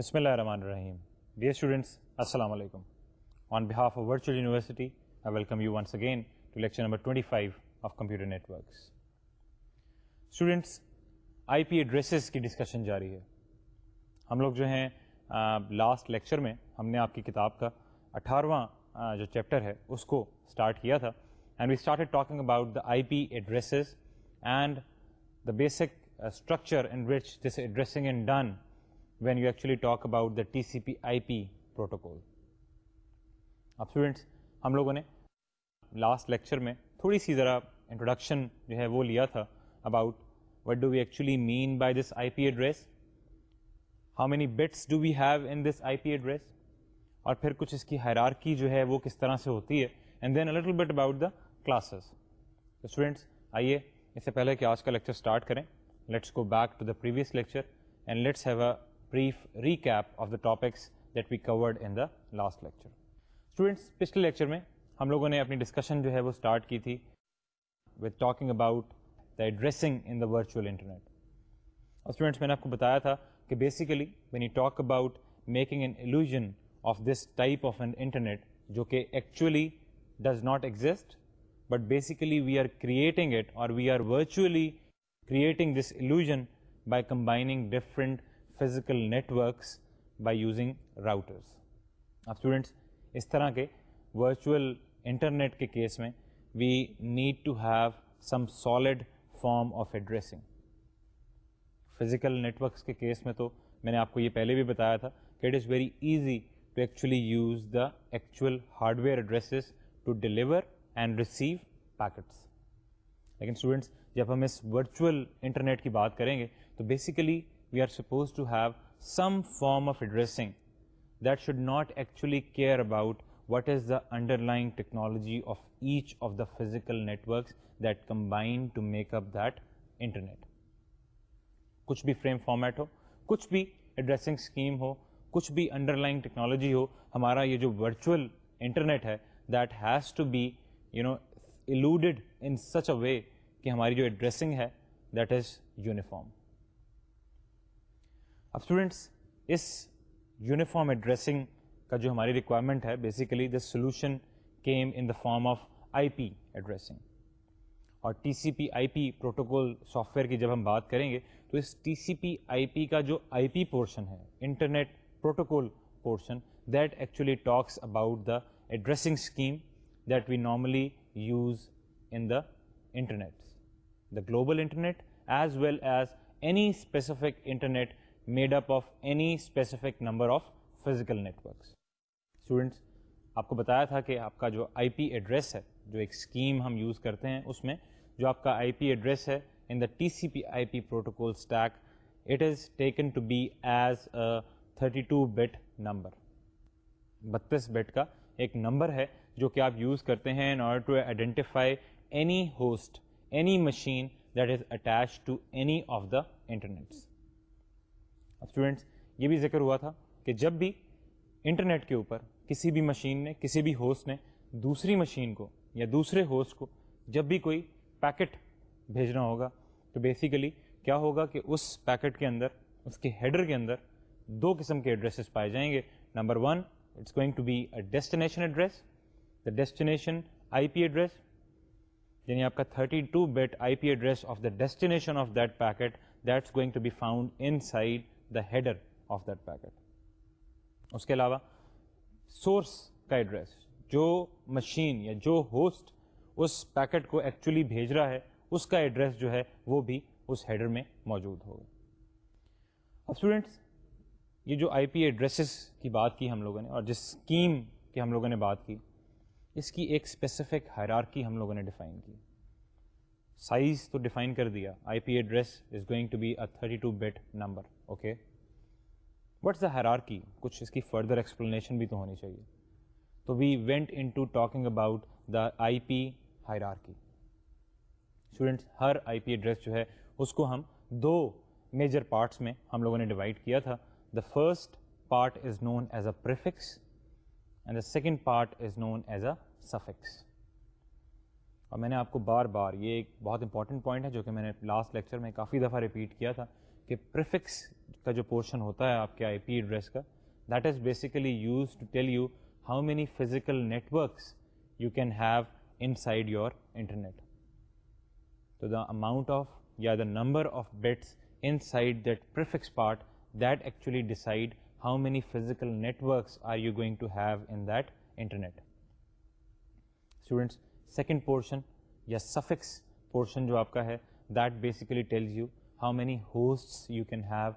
بسم اللہ الرحمن الرحیم ڈیئر اسٹوڈنٹس السلام علیکم on behalf of virtual university I welcome you once again to lecture number twenty five of computer networks students I P addresses کی discussion جاری ہے ہم لوگ جو ہیں لاسٹ لیکچر میں ہم نے آپ کی کتاب کا اٹھارہواں جو چیپٹر ہے اس کو اسٹارٹ کیا تھا and we start talking about the I P addresses and the basic structure in which this addressing and then when you actually talk about the T C P I P protocol اب students ہم لوگوں نے last lecture میں تھوڑی سی ذرا introduction جو ہے وہ لیا تھا about what do we actually mean by this I P address how many bits do we have in this I P address اور پھر کچھ اس کی حیرار کی جو ہے وہ کس طرح سے ہوتی ہے and then a little bit about the classes تو اسٹوڈینٹس آئیے اس سے پہلے کہ آج کا لیکچر اسٹارٹ کریں let's go back to the previous lecture and let's brief recap of the topics that we covered in the last lecture students پچھلے لیکچر میں ہم لوگوں نے اپنی ڈسکشن جو ہے وہ اسٹارٹ کی تھی with talking about the addressing in the virtual internet اور اسٹوڈینٹس میں نے آپ کو بتایا تھا کہ basically we need talk about making an illusion of this type of an internet جو کہ actually does not exist but basically we are creating it اور we are virtually creating this illusion by combining different physical networks by using routers اب students اس طرح کے virtual internet کے case میں we need to have some solid form of addressing dressing physical networks کے case میں تو میں نے آپ کو یہ پہلے بھی بتایا تھا کہ it is very easy to actually use the actual hardware addresses to deliver and receive packets لیکن اسٹوڈنٹس جب ہم اس ورچوئل انٹرنیٹ کی بات کریں گے تو basically we are supposed to have some form of addressing that should not actually care about what is the under line technology of each of the physical networks that combine to make up that internet کچھ بھی frame format ہو کچھ بھی addressing scheme ہو کچھ بھی under line technology ہو ہمارا یہ جو ورچوئل انٹرنیٹ ہے that has to be you know alluded in such a وے کہ ہماری جو ایڈریسنگ ہے دیٹ از یونیفارم اب اسٹوڈینٹس اس یونیفارم ایڈریسنگ کا جو ہماری ریکوائرمنٹ ہے basically the solution came in the form of I P addressing اور T C P I P protocol software کی جب ہم بات کریں گے تو اس T C P I P کا جو آئی پی پورشن ہے internet protocol portion that actually talks about the addressing scheme that we normally use in the internet the global internet as well as any specific internet made up of any specific number of physical networks students آپ کو بتایا تھا کہ آپ کا جو I P address ہے جو ایک اسکیم ہم یوز کرتے ہیں اس میں جو آپ کا آئی پی ایڈریس ہے in the T C P I P protocol stack it is taken to be as thirty two bit number بتیس بٹ کا ایک نمبر ہے جو کہ آپ یوز کرتے ہیں in order to identify any host any machine that is attach to any of the internets students یہ بھی ذکر ہوا تھا کہ جب بھی انٹرنیٹ کے اوپر کسی بھی مشین نے کسی بھی ہوسٹ نے دوسری مشین کو یا دوسرے ہوسٹ کو جب بھی کوئی پیکٹ بھیجنا ہوگا تو بیسیکلی کیا ہوگا کہ اس پیکٹ کے اندر اس کے ہیڈر کے اندر دو قسم کے ایڈریسز پائے جائیں گے number one it's going to be a destination address the destination I P address یعنی آپ کا 32 bit bit I P address of the destination of that packet that's going to be found inside header of packet اس کے علاوہ source کا address جو machine یا جو ہوسٹ اس پیکٹ کو ایکچولی بھیج رہا ہے اس کا ایڈریس جو ہے وہ بھی اس ہیڈر میں موجود ہوگا اب اسٹوڈینٹس یہ جو آئی پی ایڈریسز کی بات کی ہم لوگوں نے اور جس اسکیم کی ہم لوگوں نے بات کی اس کی ایک اسپیسیفک حیرار کی ہم لوگوں نے ڈیفائن کی سائز تو ڈیفائن کر دیا I P address is going to be a thirty two bit number okay what's the hierarchy کچھ اس کی فردر ایکسپلینیشن بھی تو ہونی چاہیے تو we went into talking about the I P hierarchy students ہر آئی پی ایڈریس جو ہے اس کو ہم دو میجر پارٹس میں ہم لوگوں نے ڈیوائڈ کیا تھا the first part is known as a prefix and the second part is known as a suffix اور میں نے آپ کو بار بار یہ ایک بہت امپارٹنٹ پوائنٹ ہے جو کہ میں نے لاسٹ لیکچر میں کافی دفعہ ریپیٹ کیا تھا کہ پریفکس کا جو پورشن ہوتا ہے آپ کے آئی پی ایڈریس کا that is basically use to tell you how many physical networks you can have inside your internet تو دا اماؤنٹ آف یا the number of bits inside that prefix part that actually decide how many physical networks are you going to have in that internet students second portion یا suffix portion جو آپ کا ہے that basically tells you many host you can have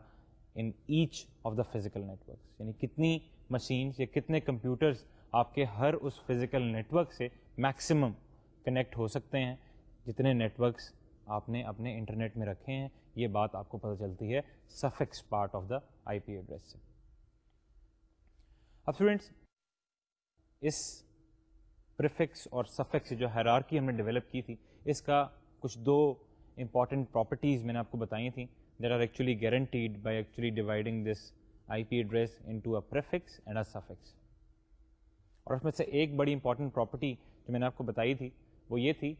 in each of the physical networks یعنی کتنی machine یا کتنے computers آپ کے ہر اس فزیکل نیٹ سے میکسیمم کنیکٹ ہو سکتے ہیں جتنے نیٹ آپ نے اپنے انٹرنیٹ میں رکھے ہیں یہ بات آپ کو پتہ چلتی ہے suffix part of the I P address سے اب اسٹوڈینٹس اس پرس اور سفکس جو ہیرارکی ہم نے ڈیولپ کی تھی اس کا کچھ دو امپورٹنٹ پراپرٹیز میں نے آپ کو بتائی تھیں there are actually guaranteed by actually dividing this I P address into prefix and a suffix اور اس میں سے ایک بڑی امپورٹنٹ پراپرٹی جو میں نے آپ کو بتائی تھی وہ یہ تھی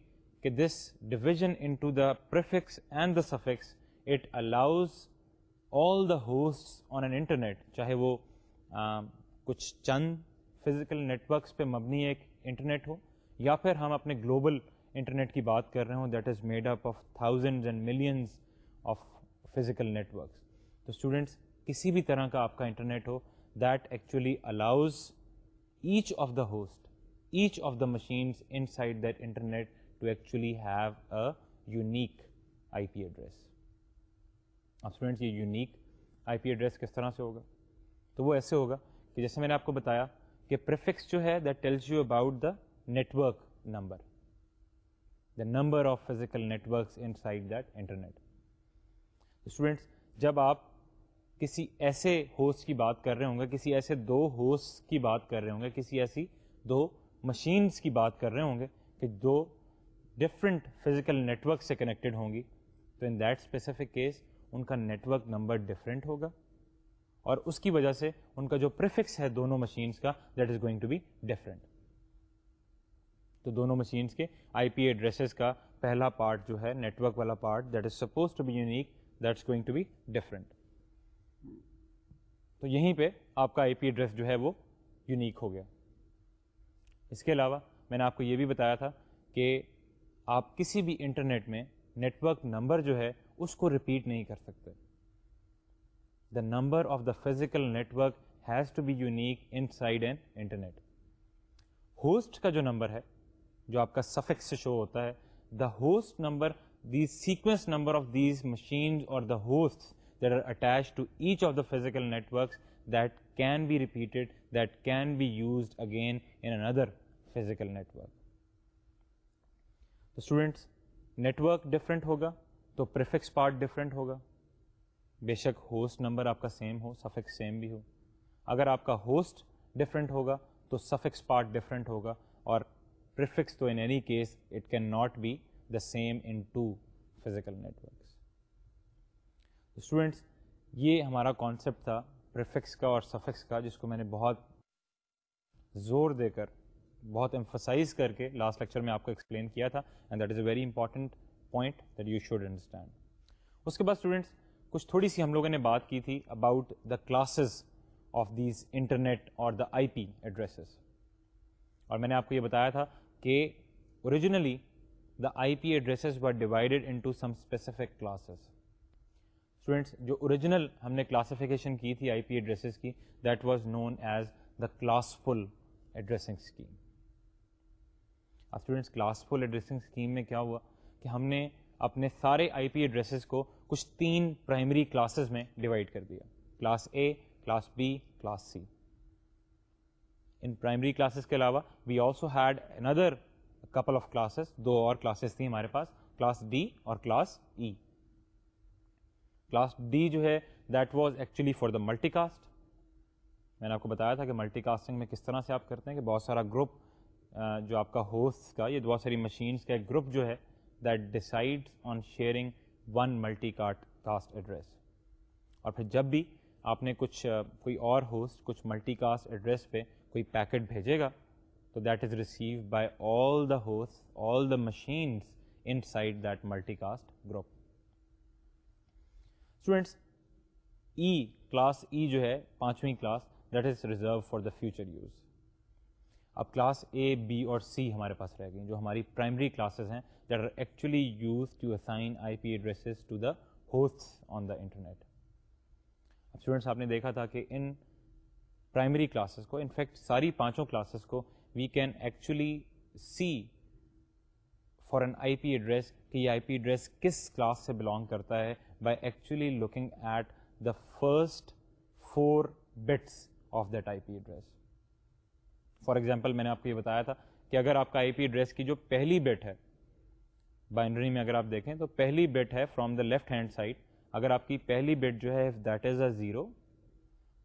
کہ this division into the prefix and the suffix it allows all the host on an internet چاہے وہ کچھ چند فزیکل نیٹورکس پہ مبنی ایک انٹرنیٹ ہو یا پھر ہم اپنے گلوبل انٹرنیٹ کی بات کر رہے ہوں that is made up of thousand and millions of physical works تو اسٹوڈینٹس کسی بھی طرح کا آپ کا انٹرنیٹ ہو that actually allows each of the host each of the machines inside that internet to actually have a unique I P address students یہ unique I P address کس طرح سے ہوگا تو وہ ایسے ہوگا کہ جیسے میں نے آپ کو بتایا کہ پریفکس جو ہے that you about the network number the number of physical networks inside that internet students جب آپ کسی ایسے ہوسٹ کی بات کر رہے ہوں گے کسی ایسے دو ہوسٹ کی بات کر رہے ہوں گے کسی ایسی دو مشینس کی بات کر رہے ہوں گے کہ دو ڈفرینٹ فزیکل نیٹورک سے کنیکٹیڈ ہوں گی تو ان دیٹ اسپیسیفک کیس ان کا نیٹورک نمبر ڈفرینٹ ہوگا اور اس کی وجہ سے ان کا جو پریفکس ہے دونوں مشینس کا that is going to be different تو دونوں مشینس کے آئی پی ایڈریسز کا پہلا پارٹ جو ہے نیٹورک والا part that is suppose to be unique that's going to be different تو یہیں پہ آپ کا آئی پی ایڈریس جو ہے وہ یونیک ہو گیا اس کے علاوہ میں نے آپ کو یہ بھی بتایا تھا کہ آپ کسی بھی انٹرنیٹ میں نیٹورک نمبر جو ہے اس کو رپیٹ نہیں کر سکتے the number of the physical network has to be unique inside and internet host کا جو نمبر ہے جو آپ کا سفکس شو ہوتا ہے the host number these sequence number of these machine اور the host that are attach to each of the physical networks that can be repeated that can be used again in اندر physical network تو students network different ہوگا تو prefix part different ہوگا بے شک host number آپ کا same ہو سفیکس سیم بھی ہو اگر آپ کا ہوسٹ ڈفرینٹ ہوگا تو سفکس پارٹ ڈفرینٹ ہوگا اور پرفکس تو in any case it can not be the same in two physical networks students یہ ہمارا کانسیپٹ تھا پرفکس کا اور سفکس کا جس کو میں نے بہت زور دے کر بہت امفوسائز کر کے لاسٹ لیکچر میں آپ کو ایکسپلین کیا تھا and that is a very important point that you should understand اس کے بعد اسٹوڈنٹس کچھ تھوڑی سی ہم لوگوں نے بات کی تھی about the classes of these internet اور دا آئی پی ایڈریسز اور میں نے آپ کو یہ بتایا تھا کہ originally the I P addresses were divided divided into some specific classes students جو اوریجنل ہم نے کلاسیفیکیشن کی تھی آئی پی ایڈریسز کی that was known as the class full addressing scheme اب students class full addressing scheme میں کیا ہوا کہ ہم نے اپنے سارے آئی پی ایڈریسز کو کچھ تین پرائمری کلاسز میں ڈیوائڈ کر دیا class A class B class C ان پرائمری کلاسز کے علاوہ we also had another couple of classes دو اور کلاسز تھیں ہمارے پاس کلاس ڈی اور کلاس ای کلاس ڈی جو ہے that was actually for the multicast میں نے آپ کو بتایا تھا کہ ملٹی کاسٹنگ میں کس طرح سے آپ کرتے ہیں کہ بہت سارا گروپ جو آپ کا ہوسٹ کا یہ بہت ساری مشینس کا ایک گروپ جو ہے that decide on sharing one multi caught cast address اور پھر جب بھی آپ نے کچھ کوئی اور ہوسٹ کچھ ملٹی کاسٹ ایڈریس پہ کوئی پیکٹ بھیجے گا تو that is receive by all the host all the machines inside that multicast group students E class E جو ہے پانچویں class that is reserve for the future use اب class A B اور C ہمارے پاس رہ گئی جو ہماری پرائمری کلاسز ہیں that are actually use to assign I P addresses to the host on the internet اب اسٹوڈینٹس آپ نے دیکھا تھا کہ ان پرائمری کلاسز کو انفیکٹ ساری پانچوں کلاسز کو we can actually see for an I P address کہ یہ آئی پی ایڈریس کس کلاس سے بلانگ کرتا ہے by actually looking at the first four bits of that I P address for example میں نے آپ کو یہ بتایا تھا کہ اگر آپ کا آئی پی ایڈریس کی جو پہلی بٹ ہے بائنڈری میں اگر آپ دیکھیں تو پہلی بٹ ہے from the left hand side اگر آپ کی پہلی بٹ جو ہے دیٹ از اے زیرو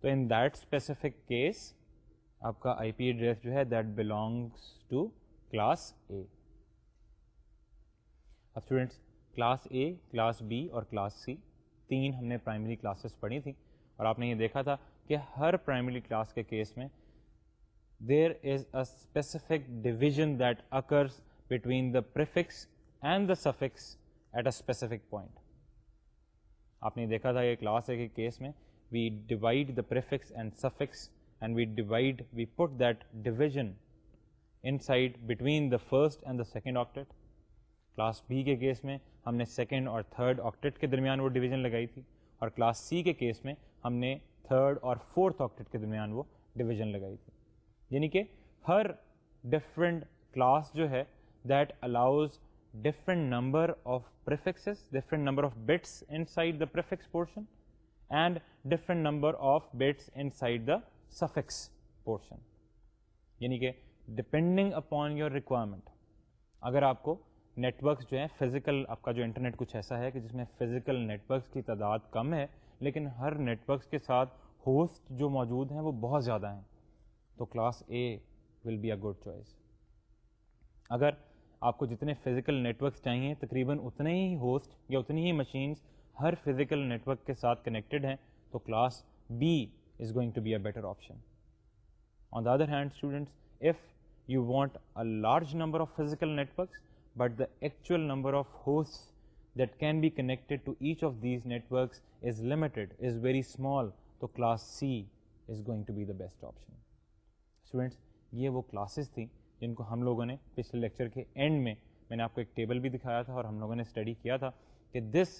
تو ان دیٹ اسپیسیفک کیس آپ کا آئی پی ایڈریس جو ہے that belongs to class A اب students class A class B اور کلاس سی تین ہم نے پرائمری کلاسز پڑھی تھیں اور آپ نے یہ دیکھا تھا کہ ہر پرائمری کلاس کے کیس میں there is a specific division that occurs between the prefix and the suffix at a specific point آپ نے دیکھا تھا یہ کلاس اے کے کیس میں we divide the prefix and suffix and we divide we put that division inside between the first and the second Class class B کے case میں ہم نے سیکنڈ اور تھرڈ آکٹیٹ کے درمیان وہ ڈویژن لگائی تھی اور کلاس سی کے کیس میں ہم نے تھرڈ اور فورتھ آکٹیٹ کے درمیان وہ ڈویژن لگائی تھی یعنی کہ ہر ڈفرینٹ کلاس جو ہے that allows different number of prefixes different number of bits inside the prefix portion and different number of bits inside the suffix portion یعنی کہ ڈپینڈنگ اپان یور ریکوائرمنٹ اگر آپ کو net works جو ہیں physical آپ کا جو انٹرنیٹ کچھ ایسا ہے کہ جس میں فزیکل نیٹ ورکس کی تعداد کم ہے لیکن ہر نیٹ ورکس کے ساتھ ہوسٹ جو موجود ہیں وہ بہت زیادہ ہیں تو class A will be a good choice اگر آپ کو جتنے فزیکل نیٹ ورکس چاہئیں تقریباً اتنے ہی ہوسٹ یا اتنی ہی مشینس ہر فزیکل نیٹ ورک کے ساتھ کنیکٹڈ ہیں تو class B is going to be a better option on the other hand students if you want a large number of physical networks but the actual number of host that can be connected to each of these networks is limited is very small تو class C is going to be the best option students یہ وہ classes تھیں جن کو ہم لوگوں نے پچھلے لیکچر کے اینڈ میں میں نے آپ کو ایک ٹیبل بھی دکھایا تھا اور ہم لوگوں نے اسٹڈی کیا تھا کہ this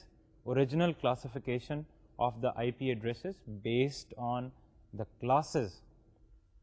original classification of the I P addresses based on the classes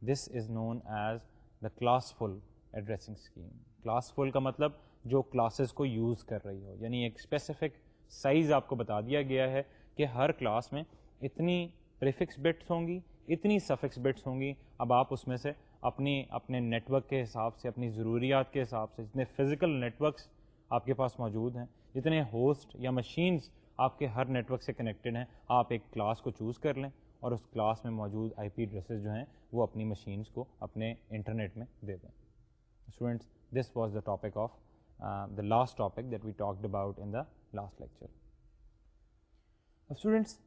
this is known as the class full addressing scheme classful کا مطلب جو کلاسز کو یوز کر رہی ہو یعنی ایک اسپیسیفک سائز آپ کو بتا دیا گیا ہے کہ ہر کلاس میں اتنی پریفکس بٹس ہوں گی اتنی سفکس بٹس ہوں گی اب آپ اس میں سے اپنی اپنے ورک کے حساب سے اپنی ضروریات کے حساب سے جتنے فزیکل نیٹ ورکس آپ کے پاس موجود ہیں جتنے ہوسٹ یا مشینس آپ کے ہر نیٹ ورک سے کنیکٹیڈ ہیں آپ ایک کلاس کو چوز کر لیں اور اس کلاس میں موجود آئی پی ایڈریسز جو ہیں وہ اپنی مشینس کو اپنے انٹرنیٹ میں دے دیں students this was the topic of the last topic that we talked about in the last lecture students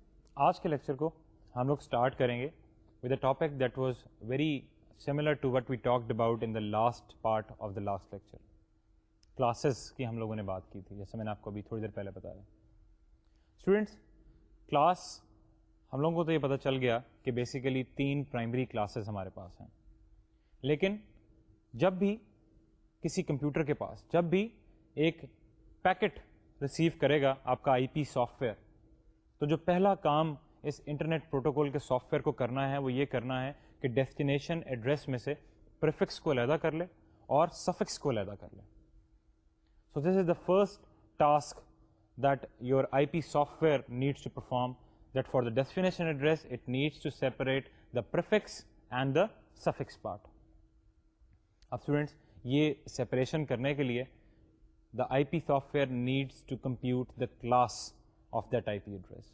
آج کے لیکچر کو ہم لوگ اسٹارٹ کریں گے with a topic that was very similar to what we talked about in the last part of the last lecture classes کی ہم لوگوں نے بات کی تھی جیسے میں نے آپ کو ابھی تھوڑی دیر پہلے بتایا اسٹوڈینٹس کلاس ہم لوگوں کو تو یہ پتہ چل گیا کہ بیسیکلی تین پرائمری کلاسز ہمارے پاس ہیں لیکن جب بھی کسی کمپیوٹر کے پاس جب بھی ایک پیکٹ ریسیو کرے گا آپ کا آئی پی سافٹ ویئر تو جو پہلا کام اس انٹرنیٹ پروٹوکول کے سافٹ ویئر کو کرنا ہے وہ یہ کرنا ہے کہ ڈیسٹینیشن ایڈریس میں سے پرفکس کو علیحدہ کر لے اور سفکس کو علیحدہ کر لے so this is the first task needs to perform that for the definitions needs to separate the prefix and the suffix part اب اسٹوڈینٹس یہ سیپریشن کرنے کے لیے the I P software needs to compute the class of the address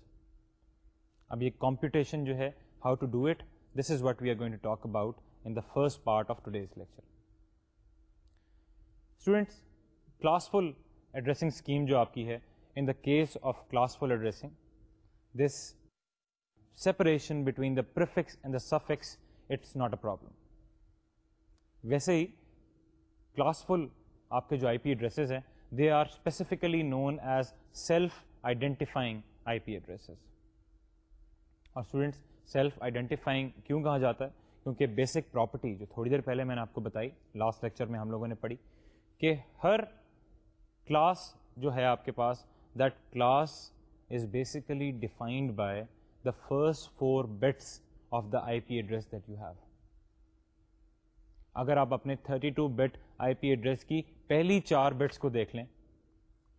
اب یہ computation جو ہے how to do it this is what we are going to talk about in the first part of to day students class full addressing scheme جو آپ کی ہے the case of class full addressing this separation between the prefix not a problem ویسے ہی class full آپ کے جو I P address ہیں they are specifically known as self identifying I P address اور اسٹوڈنٹس سیلف آئیڈینٹیفائنگ کیوں کہا جاتا ہے کیونکہ بیسک پراپرٹی جو تھوڑی دیر پہلے میں نے آپ کو بتائی لاسٹ لیکچر میں ہم لوگوں نے پڑھی کہ ہر کلاس جو ہے آپ کے پاس basically defined by the first four bits of the I P address اگر آپ اپنے 32 two bit I P address کی پہلی چار بٹس کو دیکھ لیں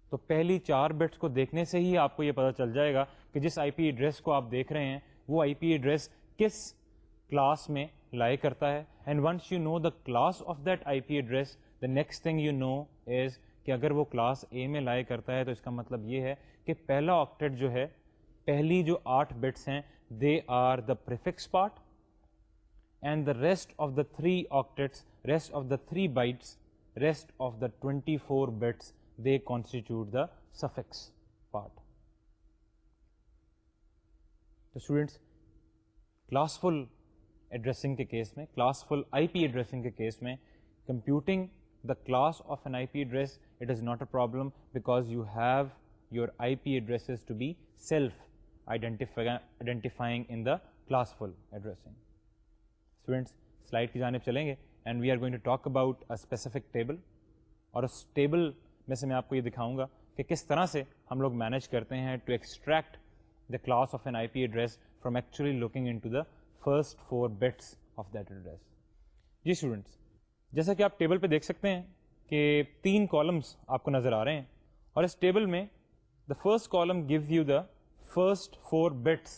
تو پہلی چار بٹس کو دیکھنے سے ہی آپ کو یہ پتہ چل جائے گا کہ جس آئی پی ایڈریس کو آپ دیکھ رہے ہیں وہ آئی پی ایڈریس کس کلاس میں لائے کرتا ہے and once you know the class of that I P address the next thing you know is کہ اگر وہ کلاس اے میں لائے کرتا ہے تو اس کا مطلب یہ ہے کہ پہلا آکٹیٹ جو ہے پہلی جو آٹھ بٹس ہیں they are the prefix part and the rest of the three octets rest of the three bytes rest of the twenty four bits they constitute the suffix part تو اسٹوڈینٹس کلاس فل ایڈریسنگ کے case میں classful I P addressing کے case میں computing the class of an IP address it is not a problem because you have your I P addresses to be self identifying in the class full addressing students slide کی جانب چلیں گے and we are going to talk about a specific table اور اس table میں سے میں آپ کو یہ دکھاؤں گا کہ کس طرح سے ہم لوگ مینج کرتے ہیں to extract the class of an I P a address from actually looking into the first four bits of that address جی اسٹوڈنٹس جیسا کہ آپ ٹیبل پہ دیکھ سکتے ہیں کہ تین کالمس آپ کو نظر آ رہے ہیں اور اس ٹیبل میں the first column gives you the first four bits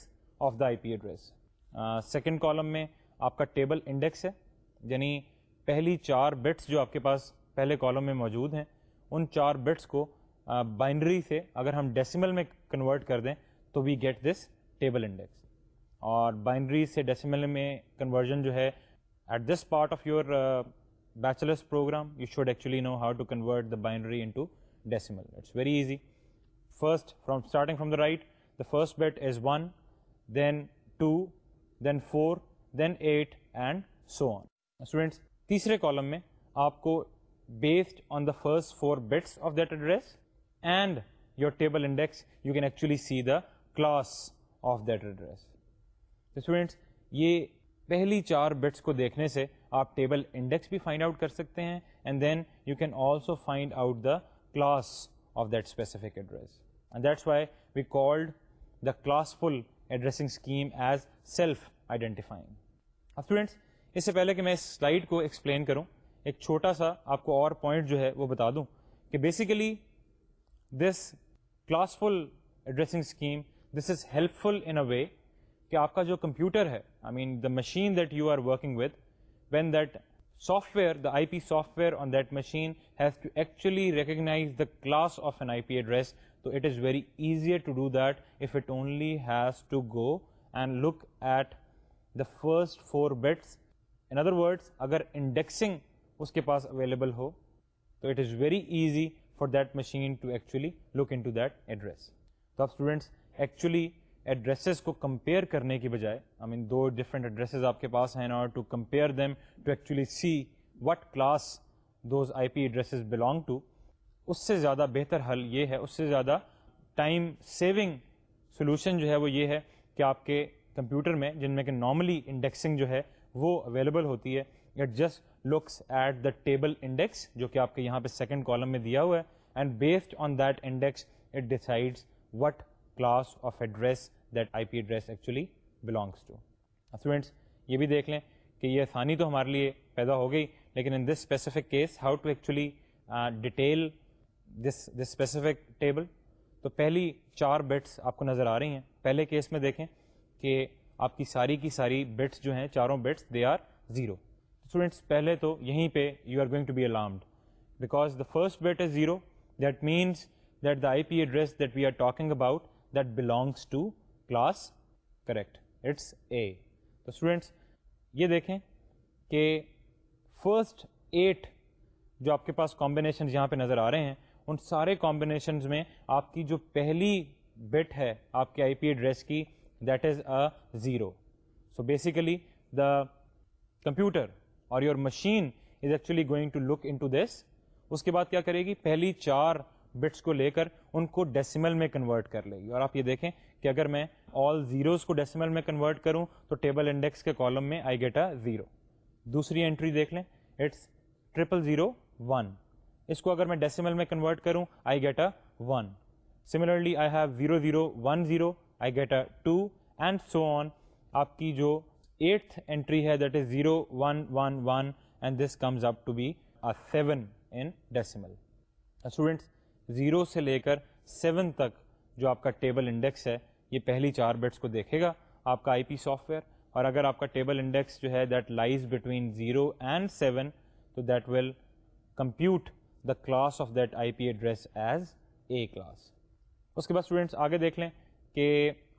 of the I P address second column میں آپ کا ٹیبل انڈیکس ہے یعنی پہلی چار بٹس جو آپ کے پاس پہلے کالم میں موجود ہیں ان چار بٹس کو بائنڈری uh, سے اگر ہم ڈیسیمل میں کنورٹ کر دیں تو we get this table index اور بائنڈری سے ڈیسیمل میں کنورژن جو ہے at this part of your bachelors programme you should actually know how to convert the binary into decimal very easy first from starting from the right the first bit is one then two then four then eight and so on students تیسرے column میں آپ کو based on the first four bits of that address and your table index you can actually see the class of that address students یہ پہلی چار bits کو دیکھنے سے آپ ٹیبل انڈیکس بھی فائنڈ آؤٹ کر سکتے ہیں and then you can also find out the class of that specific address and that's why we called the class full addressing scheme as self identifying اب students اس سے پہلے کہ میں اس سلائڈ کو ایکسپلین کروں ایک چھوٹا سا آپ کو اور پوائنٹ جو ہے وہ بتا دوں کہ basically this class full addressing scheme this is helpful فل ان اے وے کہ آپ کا جو کمپیوٹر ہے I mean the machine that you are working with when that software the I P software on that machine has to actually recognise the class of an I P address تو it is very easier only has to go and look at the first four beats in other word اگر indexing اس کے پاس available ہو تو it is very easy for that machine to actually look into that address تو آپ students actually addresses کو compare کرنے کی بجائے آئی مین دو ڈفرینٹ ایڈریسز آپ کے پاس ہیں اور to compare them to actually see what class those I P addresses belong to اس سے زیادہ بہتر حل یہ ہے اس سے زیادہ ٹائم سیونگ سولوشن جو ہے وہ یہ ہے کہ آپ کے کمپیوٹر میں جن میں کہ نارملی انڈیکسنگ جو ہے وہ اویلیبل ہوتی ہے it just looks at the table index جو کہ آپ کے یہاں پہ سیکنڈ کالم میں دیا ہوا ہے and based on that index it decides what class of address that that I P belongs to. Actually belongs to students یہ بھی دیکھ لیں کہ یہ آسانی تو ہمارے لیے پیدا ہو گئی لیکن in this specific case how to actually detail this this specific table تو پہلی چار بٹس آپ کو نظر آ رہی ہیں پہلے کیس میں دیکھیں کہ آپ کی ساری کی ساری بٹس جو ہیں چاروں bits they are zero students پہلے تو یہیں پہ you are going to be alarmed because the first bit is zero that means that the I P address that we are talking about that belongs to class correct it's اے تو students یہ دیکھیں کہ first at جو آپ کے پاس combination یہاں پہ نظر آ رہے ہیں ان سارے کامبینیشنز میں آپ کی جو پہلی بٹ ہے آپ کے آئی پی اے ڈریس کی that is a zero so basically the computer اور your machine is actually going to look into this اس کے بعد کیا کرے گی پہلی چار بٹس کو لے کر ان کو ڈیسیمل میں کنورٹ کر لے گی اور آپ یہ دیکھیں کہ اگر میں آل زیروز کو ڈیسیمل میں کنورٹ کروں تو ٹیبل انڈیکس کے کالم میں آئی گیٹا زیرو دوسری انٹری دیکھ لیں اٹس ٹریپل زیرو ون اس کو اگر میں ڈیسیمل میں کنورٹ کروں I get a one similarly I have zero zero one zero I get a two and so on آپ کی جو ایٹھ انٹری ہے that is zero one one one and this comes up to be a seven in decimal students zero سے لے کر seven تک جو آپ کا ٹیبل انڈیکس ہے یہ پہلی چار بٹس کو دیکھے گا آپ کا آئی پی سافٹ ویئر اور اگر آپ کا ٹیبل انڈیکس جو ہے that lies between zero and seven تو that will compute the class of that I P address as a class اس کے بعد اسٹوڈنٹس آگے دیکھ لیں کہ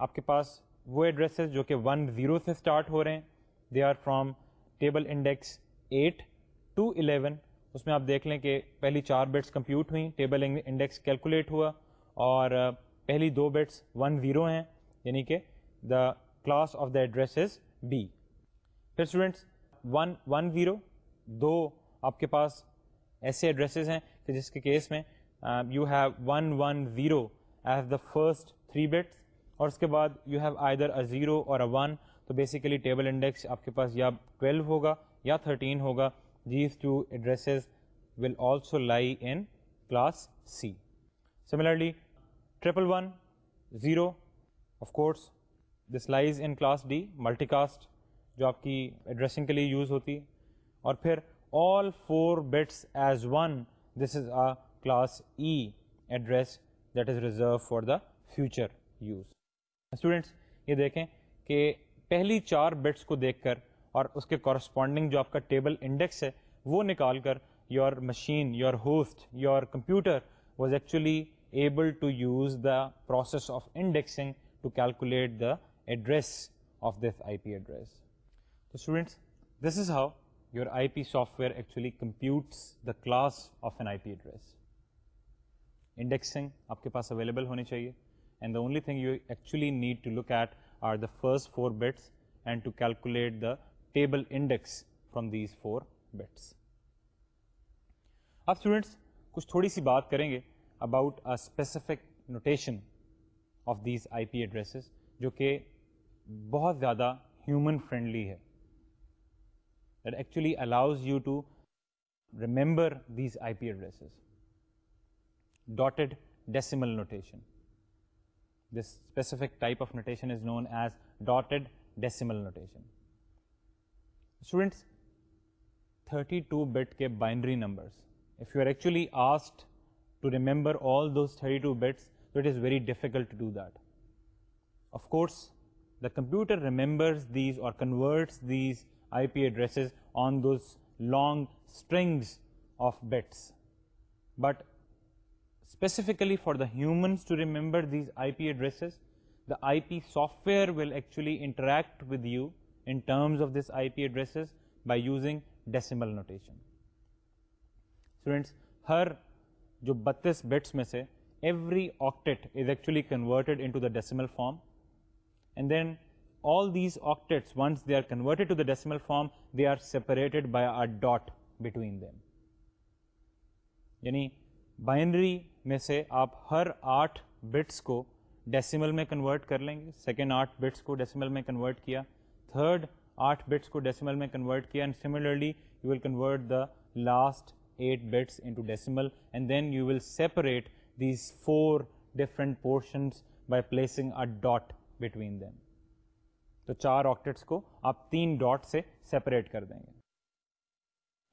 آپ کے پاس وہ ایڈریسز جو کہ ون زیرو سے اسٹارٹ ہو رہے ہیں they are from table index eight to eleven اس میں آپ دیکھ لیں کہ پہلی چار بٹس کمپیوٹ ہوئیں ٹیبل انڈیکس کیلکولیٹ ہوا اور پہلی دو بٹس ون زیرو ہیں یعنی کہ the class of the address is B پھر اسٹوڈینٹس ون ون زیرو دو آپ کے پاس ایسے ایڈریسز ہیں کہ جس کے کیس میں you have one one zero as the first three bits اور اس کے بعد you have either a zero اور اے ون تو بیسیکلی ٹیبل انڈیکس آپ کے پاس یا ٹویلو ہوگا یا تھرٹین ہوگا these two addresses will also lie in class C similarly triple one zero of course this lies in class D multicast جو آپ کی ایڈریسنگ کے لیے یوز ہوتی اور پھر all four bits as one this is a class E address that is reserve for the future use students یہ دیکھیں کہ پہلی چار بیٹس کو دیکھ کر اور اس کے کورسپونڈنگ جو آپ کا ٹیبل انڈیکس ہے وہ نکال کر your machine your host your computer was actually able to use the process of indexing to calculate the address of this I P address تو students this is how your I P software actually computes the class of an I P address indexing آپ کے پاس available ہونی چاہیے and the only thing you actually need to look at are the first four bits and to calculate the table index from these four bits اب students کچھ تھوڑی سی بات کریں گے about a specific notation of these I P addresses جو کہ بہت زیادہ ہیومن فرینڈلی ہے that actually allows you to these I P addresses dotted decimal notation this specific type of notation is known as dotted decimal notation Students, 32-bit ke binary numbers. If you are actually asked to remember all those 32 bits, so it is very difficult to do that. Of course, the computer remembers these or converts these IP addresses on those long strings of bits. But specifically for the humans to remember these IP addresses, the IP software will actually interact with you سے every octet actually converted form and then all these octets یعنی binary میں سے آپ ہر آٹھ bits کو decimal میں convert کر لیں گے سیکنڈ آٹھ بٹس کو ڈیسمل میں کنورٹ کیا تھرڈ آٹھ بٹس کو ڈیسیمل میں کنورٹ کیا and and similarly you you will will convert the last eight bits decimal then separate these four portions by placing a dot between them تو چار octets کو آپ تین ڈاٹ سے سیپریٹ کر دیں گے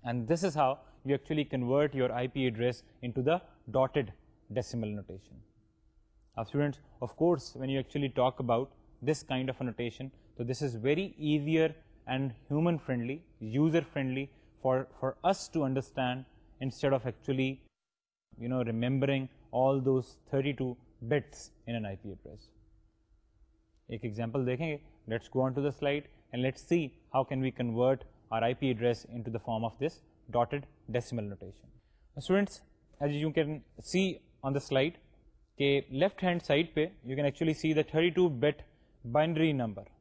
and this is how you actually convert your I P address into the dotted decimal notation of course when you actually talk about this kind of notation تو this is very easier and human friendly user friendly for for us to understand instead of actually you know remembering all those thirty two bits address ایک example دیکھیں گے let's go on to the slide and let's see how can we convert our I P address into the form of this dotted decimal notation students as you can see on the slide کہ left hand side پہ you can actually see the thirty two bit binary number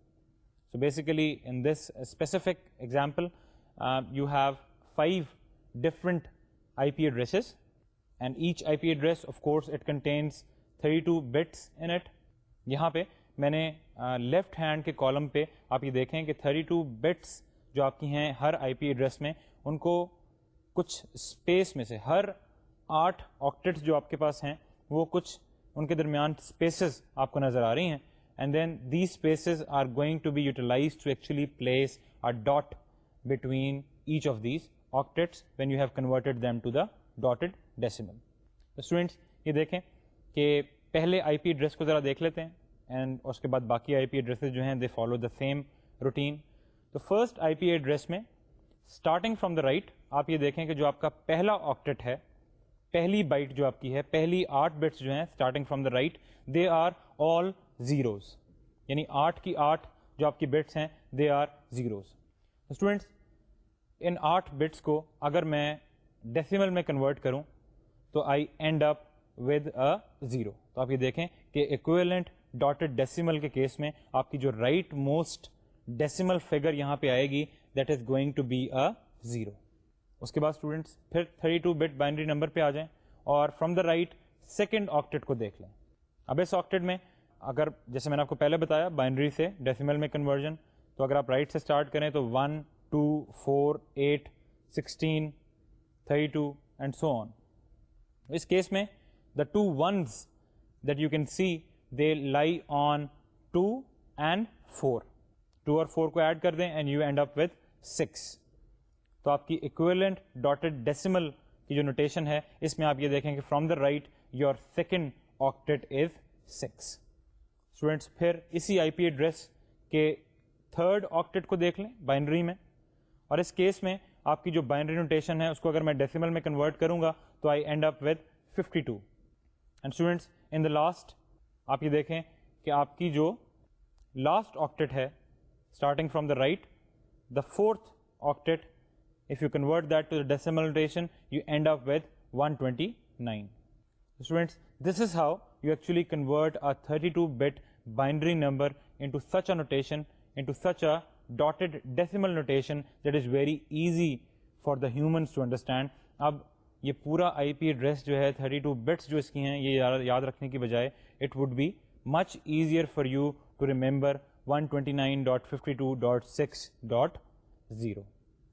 so basically in this specific example you have five different I P addresses and and each I P course, it of course it contains thirty two ان یہاں پہ میں نے left hand کے column پہ آپ یہ دیکھیں کہ تھرٹی ٹو بٹس جو آپ کی ہیں ہر آئی پی ایڈریس میں ان کو کچھ اسپیس میں سے ہر آٹھ آکٹیٹس جو آپ کے پاس ہیں وہ کچھ ان کے درمیان اسپیسیز آپ کو نظر آ رہی ہیں and then these places are going to be utilize to actually place a dot between each of these octets when you have converted them to the dotted decimal students یہ دیکھیں کہ پہلے آئی پی اے کو ذرا دیکھ لیتے ہیں اینڈ اس کے بعد باقی آئی پی اے جو ہیں they follow the same routine تو فرسٹ آئی پی اے میں اسٹارٹنگ فرام دا رائٹ آپ یہ دیکھیں کہ جو آپ کا پہلا آکٹ ہے پہلی بائٹ جو آپ کی ہے پہلی آٹھ بٹس جو ہیں starting from the right they are all zeros یعنی آٹھ کی آٹھ جو آپ کی بٹس ہیں دے آر زیروز اسٹوڈینٹس ان آٹھ بٹس کو اگر میں ڈیسیمل میں کنورٹ کروں تو I end up with a zero تو آپ یہ دیکھیں کہ ایکویلنٹ ڈاٹڈ ڈیسیمل کے کیس میں آپ کی جو رائٹ موسٹ ڈیسیمل فگر یہاں پہ آئے گی that is going to be a zero اس کے بعد اسٹوڈنٹس پھر thirty two bit binary number پہ آ جائیں اور from the right second octet کو دیکھ لیں اب اس آکٹیٹ میں اگر جیسے میں نے آپ کو پہلے بتایا بائنڈری سے ڈیسیمل میں کنورژن تو اگر آپ رائٹ سے اسٹارٹ کریں تو one two four eight sixteen thirty two and so on اس کیس میں the two ones that you can see they lie on two and four two اور فور کو ایڈ کر دیں and you end up with six تو آپ کی equivalent dotted decimal کی جو نوٹیشن ہے اس میں آپ یہ دیکھیں کہ from the right your second octet is six students پھر اسی آئی پی ایڈریس کے تھرڈ آکٹیٹ کو دیکھ لیں بائنڈری میں اور اس کیس میں آپ کی جو بائنڈری نوٹیشن ہے اس کو اگر میں ڈیسیمل میں کنورٹ کروں گا تو I end up with fifty two and students in the last آپ یہ دیکھیں کہ آپ کی جو لاسٹ آکٹیٹ ہے starting from the right the fourth octet if you convert that to the decimal notation you with one twenty nine students this is how you actually convert a thirty two bit binary number into such a notation into such a dotted decimal notation that is very easy for the humans to understand اب یہ پورا آئی پی address جو ہے 32 to bits جو اس کی ہیں یہ یاد رکھنے کی بجائے it would be much easier for you to remember one twenty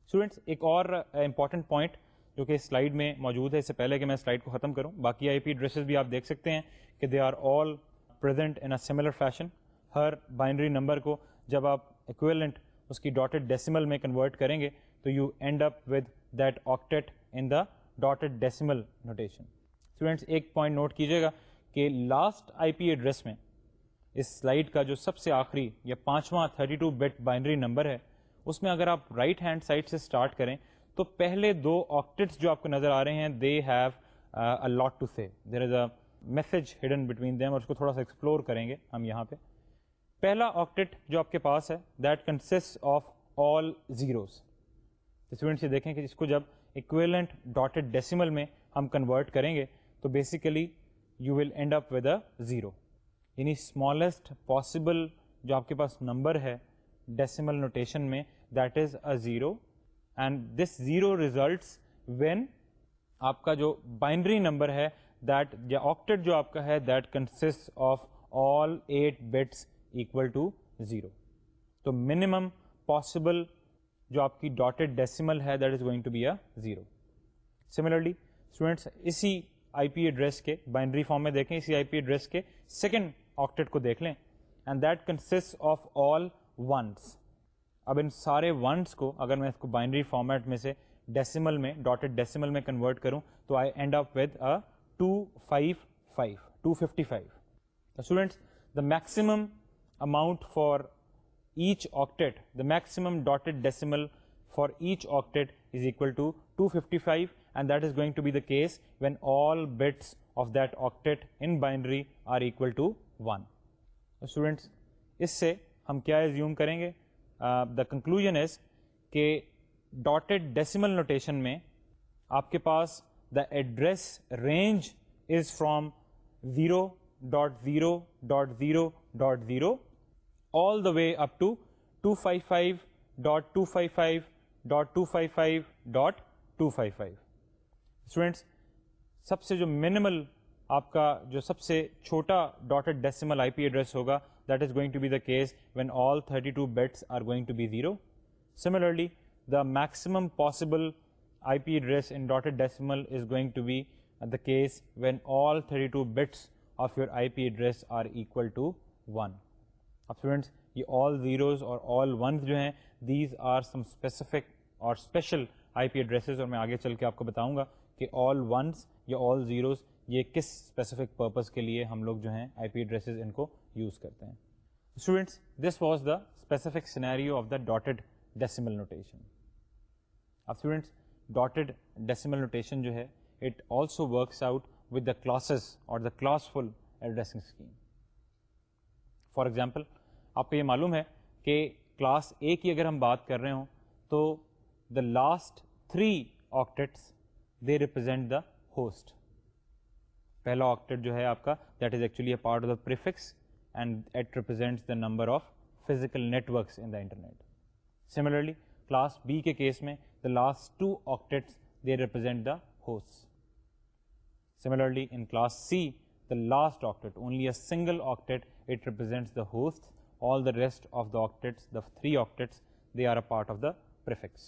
students ایک اور امپورٹنٹ پوائنٹ جو کہ سلائڈ میں موجود ہے اس سے پہلے کہ میں سلائڈ کو ختم کروں باقی آئی پی ایڈریسز بھی آپ دیکھ سکتے ہیں کہ they are all in a similar fashion ہر بائنڈری نمبر کو جب آپ ایکویلنٹ اس کی ڈاٹڈ ڈیسیمل میں کنورٹ کریں گے تو you end up with that octet in the dotted decimal notation students ایک پوائنٹ نوٹ کیجیے گا کہ لاسٹ آئی پی ایڈریس میں اس سلائڈ کا جو سب سے آخری یا پانچواں thirty two bit binary number ہے اس میں اگر آپ رائٹ ہینڈ سائڈ سے اسٹارٹ کریں تو پہلے دو آکٹیٹس جو آپ کو نظر آ رہے ہیں they have a lot to say there is a message hidden between them اور اس کو تھوڑا سا ایکسپلور کریں گے ہم یہاں پہ پہلا آکٹیٹ جو آپ کے پاس ہے that consist of all zeros students یہ دیکھیں کہ اس کو جب اکویلنٹ ڈاٹڈ ڈیسیمل میں ہم کنورٹ کریں گے تو basically you will end up with a zero یعنی اسمالسٹ پاسبل جو آپ کے پاس نمبر ہے ڈیسیمل نوٹیشن میں that is a zero and this zero results when آپ کا جو بائنڈری نمبر ہے دیٹ یا آکٹیٹ جو آپ کا ہے that consist of all eight bits equal to zero تو منیمم پاسبل جو آپ کی ڈاٹڈ ڈیسیمل ہے that is going to be a zero similarly students اسی آئی پی ایڈریس کے بائنڈری فارم میں دیکھیں اسی آئی پی ایڈریس کے سیکنڈ آکٹیٹ کو دیکھ لیں and that consist of all ones اب ان سارے ونس کو اگر میں اس کو بائنڈری فارمیٹ میں سے ڈیسیمل میں ڈاٹڈ ڈیسیمل میں کنورٹ کروں تو I end up with a two five five two fifty five students the maximum amount for each octet the maximum dotted decimal for each octet is equal to two fifty five and that is going to be the case when all bits of that octet in binary are equal to one students اس سے ہم کیا resume کریں گے the conclusion is کہ dotted decimal notation میں آپ کے پاس the address range is from zero dot zero dot zero dot zero all the way up to two five five dot two five five dot two five five dot two five five سب سے جو minimal آپ کا جو سب سے چھوٹا dotted decimal I P address ہوگا that is going to be the case when all thirty two bits are going to be zero similarly the maximum possible I P in dotted in is decimal is going to be the case when all thirty two bits of your I P 1. Address are all to one اب ones, jo all zeros اور all specific جو ہیں these are some specific اور special I P addresses اور میں آگے چل کے آپ کو بتاؤں گا کہ آل ونس آل زیروز یہ کس اسپیسیفک پرپز کے لیے ہم لوگ جو ہیں آئی پی ایڈریسز ان کو یوز کرتے ہیں students this was the specific scenario of the dotted decimal notation اب اسٹوڈینٹس ڈاٹڈ ڈیسیمل نوٹیشن جو ہے it also works out with the classes اور the class full addressing scheme for example آپ کو یہ معلوم ہے کہ کلاس اے کی اگر ہم بات کر رہے ہوں تو the last three octets they represent the host پہلا آکٹیٹ جو ہے آپ کا that is actually a part of the prefix and it represent the number of net networks in the internet similarly class B کے case میں the last two octets they represent the host similarly in class C the last octet only a single octet it represents the host all the rest of the the three octets they are a part of the prefix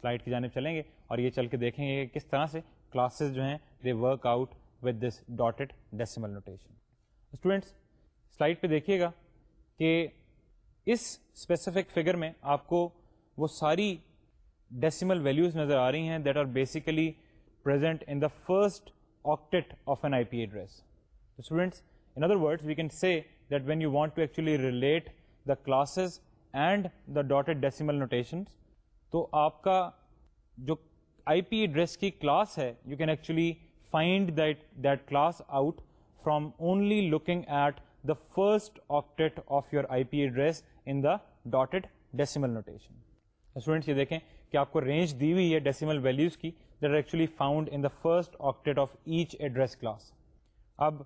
slide کی جانب چلیں گے اور یہ چل کے دیکھیں گے کہ کس طرح سے کلاسز جو ہیں they work out with this dotted decimal notation students slide پہ دیکھیے گا کہ اس اسپیسیفک فگر میں آپ کو وہ ساری ڈیسیمل ویلیوز نظر آ رہی ہیں that are basically present in the first octet of an I P address students students in other word we can say that when you want to actually relate the classes and the dotted decimal notations تو آپ کا جو I P address کی class ہے you can actually find that that class out from only looking at the first octet of your I P address in the dotted decimal notation students یہ دیکھیں کہ آپ کو رینج دی ہوئی ہے ڈیسیمل ویلیوز کی that are actually found in the first octet of each address class اب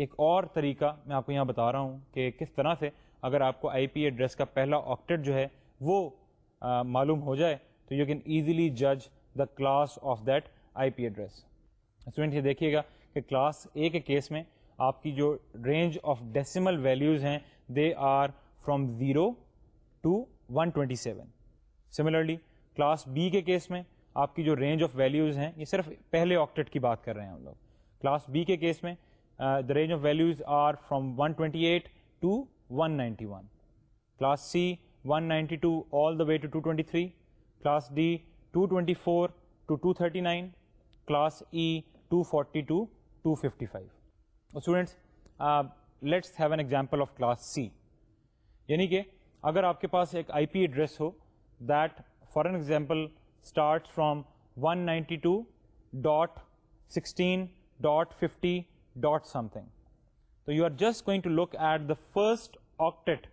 ایک اور طریقہ میں آپ کو یہاں بتا رہا ہوں کہ کس طرح سے اگر آپ کو آئی پی ایڈریس کا پہلا آکٹیٹ جو ہے وہ معلوم ہو جائے تو یو کین ایزیلی جج the class of that I P address student یہ دیکھیے گا کہ کلاس اے کے کیس میں آپ کی جو رینج آف ڈیسیمل ویلیوز ہیں they are from zero to one twenty seven similarly class B کے کیس میں آپ کی جو رینج آف ویلیوز ہیں یہ صرف پہلے آکٹیٹ کی بات کر رہے ہیں ہم لوگ کلاس بی کے کیس میں the range of values are from one twenty eight to one ninety one class C one ninety two all the way to two three class D two twenty four to two thirty nine class E two forty to two fifty five students let's have an example of class C یعنی کہ اگر آپ کے پاس ایک I P address ہو that for an example start from one ninety two dot sixteen dot fifty dot something تو you are just going to look at the first octet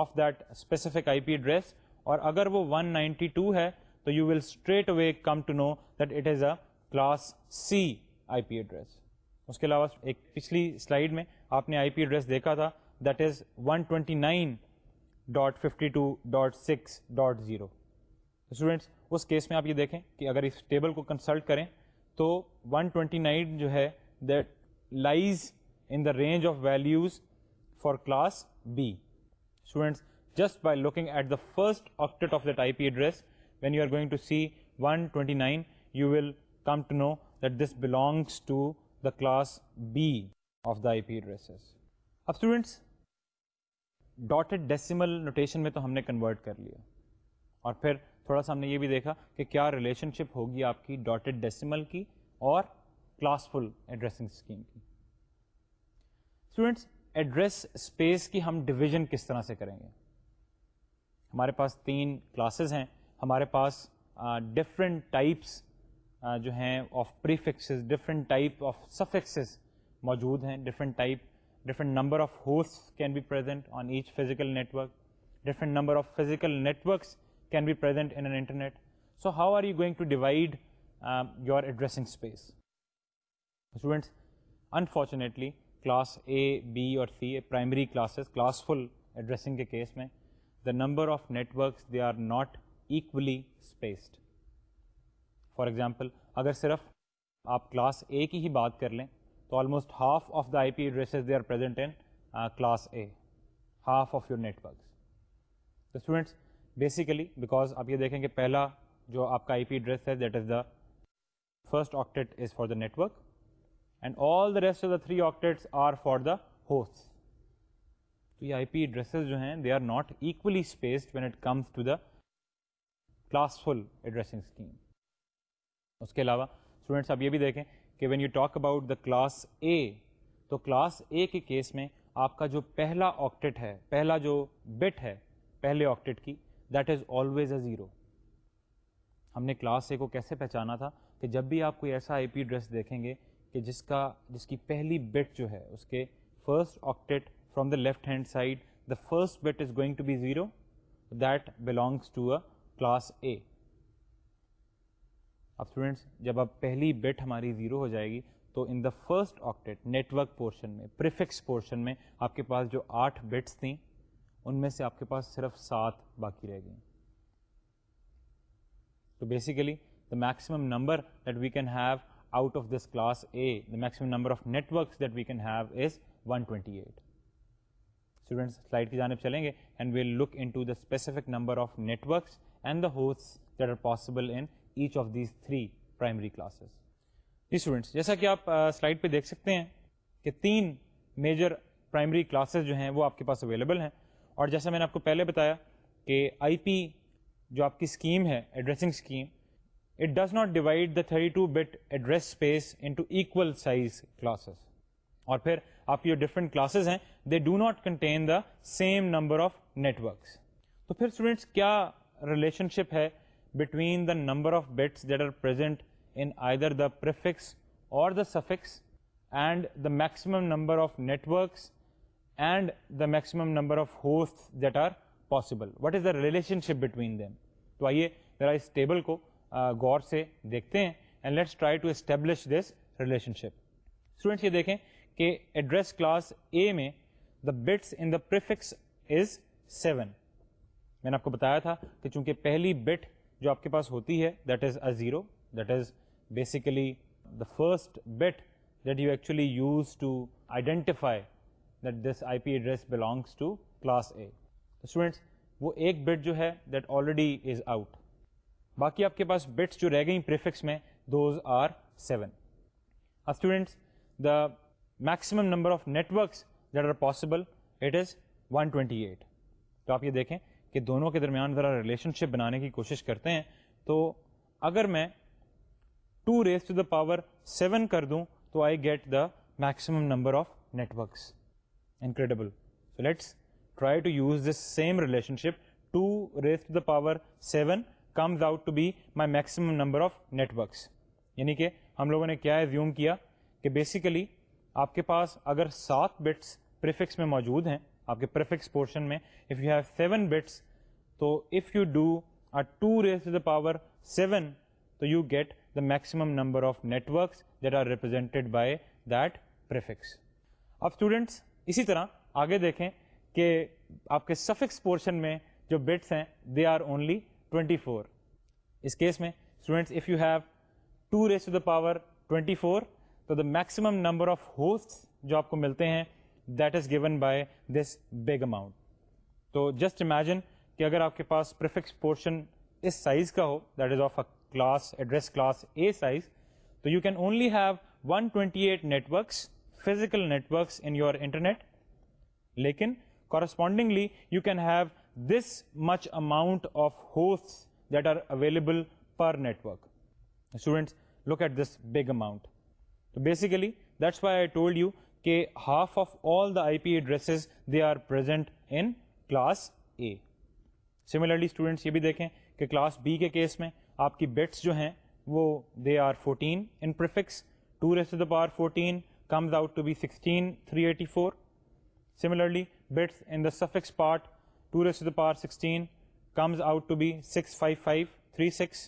of that specific I P address اور اگر وہ one ninety two ہے تو you will straightaway come to know that it is a class C I P address اس کے علاوہ ایک پچھلی سلائیڈ میں آپ نے آئی پی ایڈریس دیکھا تھا that is 129 dot fifty two dot six dot zero students اس کیس میں آپ یہ دیکھیں کہ اگر اس ٹیبل کو کنسلٹ کریں تو ون ٹوینٹی نائن جو ہے that lies in the range of values for class B students just by looking at the first octet of that I P address when you are going to see one twenty nine you will come to know that this belongs to the class B of the I P addresses اب students dotted decimal notation میں تو ہم نے convert کر لیا اور پھر تھوڑا سا ہم نے یہ بھی دیکھا کہ کیا ریلیشن شپ ہوگی آپ کی ڈاٹڈ ڈیسیمل کی اور کلاس فل ایڈریسنگ اسکیم کی اسٹوڈینٹس ایڈریس اسپیس کی ہم ڈویژن کس طرح سے کریں گے ہمارے پاس تین کلاسز ہیں ہمارے پاس ڈفرینٹ ٹائپس جو ہیں of prefixes different type of suffixes موجود ہیں different type different number of ہوس can be present on each physical network different number of physical networks can be per an internet so how are you going to divide your addressing space students unfortunately class A B اور C primary classes classful addressing کے case میں the number of networks they are not equally spaced for example اگر صرف آپ class A کی ہی بات کر لیں تو almost half of the I P addresses they are present in class A half of your networks تو students basically because آپ یہ دیکھیں کہ پہلا جو آپ کا آئی پی ایڈریس ہے that is the first octet is for the network and all the rest of the three octets are for the ہوس تو یہ آئی پی ایڈریسز جو ہیں they are not equally spaced when it comes to the class full addressing scheme اس کے علاوہ students آپ یہ بھی دیکھیں کہ when you talk about the class A تو کلاس اے کے کیس میں آپ کا جو پہلا آکٹیٹ ہے پہلا جو بٹ ہے پہلے آکٹیٹ کی that is always a zero ہم نے کلاس اے کو کیسے پہچانا تھا کہ جب بھی آپ کوئی ایسا آئی پی ڈریس دیکھیں گے کہ جس کا جس کی پہلی بٹ جو ہے اس کے first octet from the left hand side the first bit is going to be zero that belongs to a class A اب اسٹوڈینٹس جب اب پہلی بٹ ہماری زیرو ہو جائے گی تو in the first net network portion میں پریفکس پورشن میں آپ کے پاس جو آٹھ بٹس تھیں ان میں سے آپ کے پاس صرف سات باقی رہ گئیں تو basically the maximum number that we can have out of this class A the maximum number of networks that we can have is one students slide کی جانب چلیں گے and we'll look into the specific number of networks and host that are possible in each of these three primary classes جی students جیسا کہ آپ slide پہ دیکھ سکتے ہیں کہ تین میجر پرائمری کلاسز جو ہیں وہ آپ کے پاس اویلیبل ہیں اور جیسا میں نے آپ کو پہلے بتایا کہ آئی پی جو آپ کی اسکیم ہے addressing scheme it does not divide the thirty two bit address space into equal size classes اور پھر آپ کی جو ڈفرینٹ کلاسز ہیں they do not contain the same number of networks تو پھر اسٹوڈینٹس کیا ریلیشن شپ ہے between the number of bits that are present in either the prefix the suffix and the maximum number of networks and the maximum number of host that are possible what is the relationship between them تو آئیے ذرا اس table کو غور سے دیکھتے ہیں and let's try to establish this relationship students یہ دیکھیں کہ ایڈریس کلاس اے میں the bits in the prefix is seven میں نے آپ کو بتایا تھا کہ چونکہ پہلی بٹ جو آپ کے پاس ہوتی ہے that is a zero that is basically the first bit that you actually use to identify that this I P address belongs to class A students وہ ایک بٹ جو ہے دیٹ آلریڈی از آؤٹ باقی آپ کے پاس bits جو رہ گئیں پریفکس میں those are seven students the maximum number of networks that are possible it is one twenty eight تو آپ یہ دیکھیں کہ دونوں کے درمیان ذرا ریلیشن شپ بنانے کی کوشش کرتے ہیں تو اگر میں two raise to the power seven کر دوں تو I get the maximum number of networks incredible let's try to use this same relationship two raise to the power seven comes out to be my maximum number of networks یعنی کہ ہم لوگوں نے کیا assume zoom کیا کہ basically آپ کے پاس اگر سات بٹس پریفکس میں موجود ہیں آپ کے پرفکس پورشن میں if you have seven bits تو if you do a two raise to the power seven تو you get the maximum number of networks that are represented by that دیٹکس اب students اسی طرح آگے دیکھیں کہ آپ کے سفکس پورشن میں جو بٹس ہیں they are only twenty four اس کیس میں if you have to two raise the power twenty four تو the maximum number of host جو آپ کو ملتے ہیں that is given by this big amount تو جسٹ امیجن کہ اگر آپ کے پاس پرفکس پورشن اس سائز کا ہو that is of a class address class A size تو you can only have one twenty eight networks physical networks in your internet لیکن correspondingly you can have this much amount of host that are available per network students look at this big amount تو basically that's why I told you کہ half of all the I P addresses they are present in class A similarly students یہ بھی دیکھیں کہ class B کے case میں آپ کی بٹس جو ہیں وہ they are in raise the power similarly bits in the suffix part two raise the power sixteen comes out to be six five five three six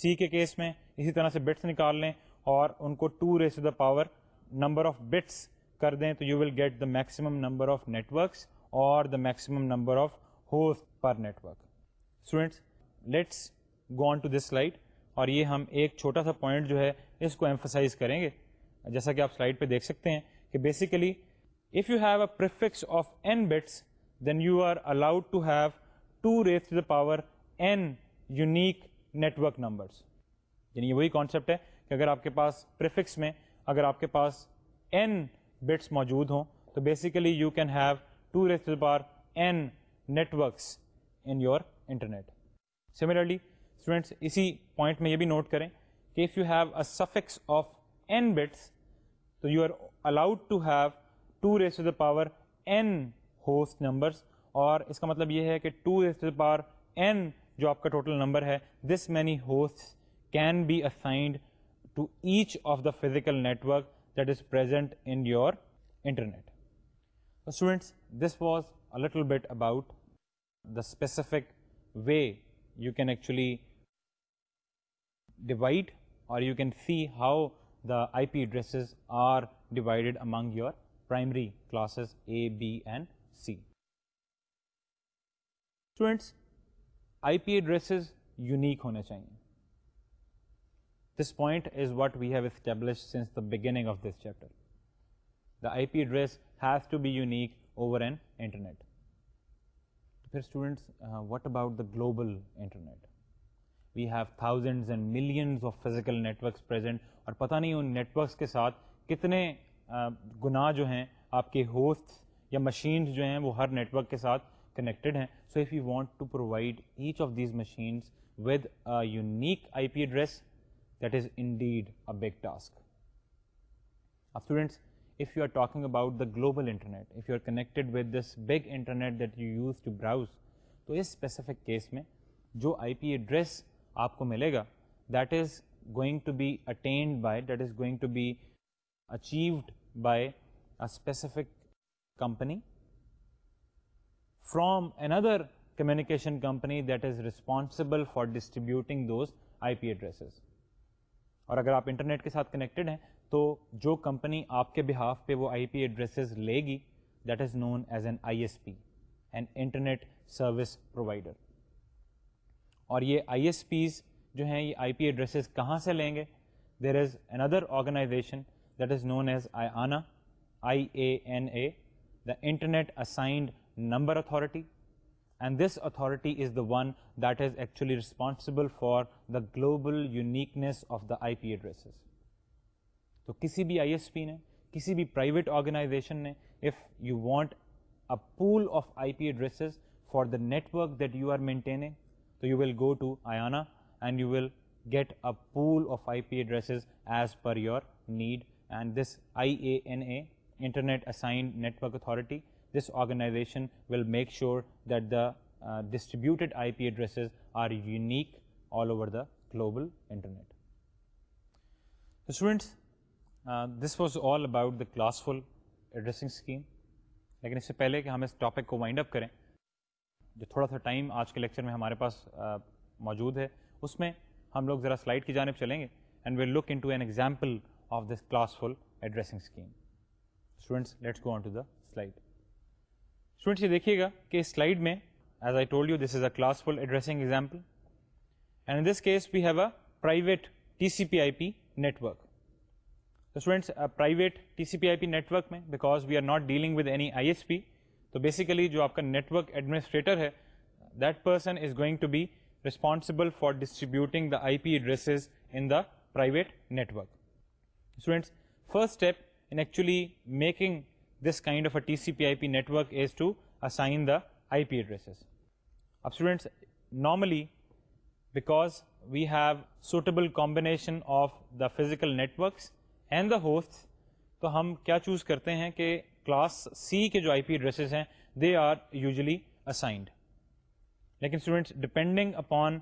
C کے case میں اسی طرح سے بٹس نکال لیں اور ان کو two raise the power number of bits کر دیں تو you will get the maximum number of net works اور the maximum number of host per network students let's go on to this slide اور یہ ہم ایک چھوٹا سا پوائنٹ جو ہے اس کو ایمفسائز کریں گے جیسا کہ آپ سلائڈ پہ دیکھ سکتے ہیں کہ basically if you have a prefix of N bits then you are allowed to have two raise to the power N unique network numbers یعنی یہ وہی کانسیپٹ ہے کہ اگر آپ کے پاس پریفکس میں اگر آپ کے پاس این بٹس موجود ہوں تو basically you can have two raise bar power N networks in your internet similarly students اسی پوائنٹ میں یہ بھی نوٹ کریں کہ if you have a suffix of N bits تو you are allowed to have two raise to the power N host numbers اور اس کا مطلب یہ ہے کہ two raise to the power N جو آپ کا ٹوٹل نمبر ہے this many host can be assigned to each of the physical network that is present in your internet students this was ل little bit about the specific way you can actually divide اور you can see how the I P addresses are divided among your primary classes A B and C students I P addresses unique ہونے چاہئیں this point is what we have establish since the beginning of this chapter the I P address has to be unique over an internet پھر students what about the global internet we have thousand and millions اور پتا نہیں ان networks کے ساتھ کتنے uh, گناہ جو ہیں آپ کے ہوسٹ یا مشینس جو ہیں وہ ہر نیٹ ورک کے ساتھ کنیکٹڈ ہیں so if you want to provide each of these machines with a I P address that is indeed a big task if you are talking about the global internet if you are connected with this big internet that you use to browse تو اس specific case میں جو I P address آپ کو ملے گا that is going to be attend by that is going to be achieved by a specific company from اندر communication company that is responsible for distributing those I P addresses اور اگر آپ internet کے ساتھ کنیکٹڈ ہیں تو جو company آپ کے بہاف پہ وہ آئی پی ایڈریسز لے گی that is known as an I S P an internet service provider اور یہ آئی ایس پیز جو ہیں یہ آئی پی ایڈریسز کہاں سے لیں گے there is N other organization that is known as IANA I A N A the internet assigned number authority and this authority is the one that is actually responsible for the global uniqueness of the I P addresses تو کسی بھی I S P نے کسی بھی private organization نے if you want a pool of I P addresses for the network that you are maintaining تو you will go to IANA and you will get a pool of I P addresses as per your need and this I A N A internet assigned network authority this organization will make sure that the distributed I P addresses are unique all over the global internet students this was all about the class full addressing scheme لیکن اس سے پہلے کہ ہم اس topic کو wind up کریں جو تھوڑا سا ٹائم آج کے لیکچر میں ہمارے پاس موجود ہے اس میں ہم لوگ ذرا سلائڈ کی جانب چلیں گے and we'll look into an example of this class full addressing scheme students یہ دیکھیے گا کہ سلائڈ میں as I told you this is a class full addressing example and this case we have a private T C P I P students private T C P I P network میں because we are not dealing with any I S P تو basically جو آپ کا network administrator ہے that person is going to be responsible for distributing the I P addresses in the private students first step in actually making this kind of a T C P I P network is to assign the I P address اب students normally because we have suitable combination of the physical networks and the ہوف تو ہم کیا choose کرتے ہیں کہ class C کے جو آئی پی ایڈریسز ہیں دے آر یوزلی اسائنڈ لیکن students depending upon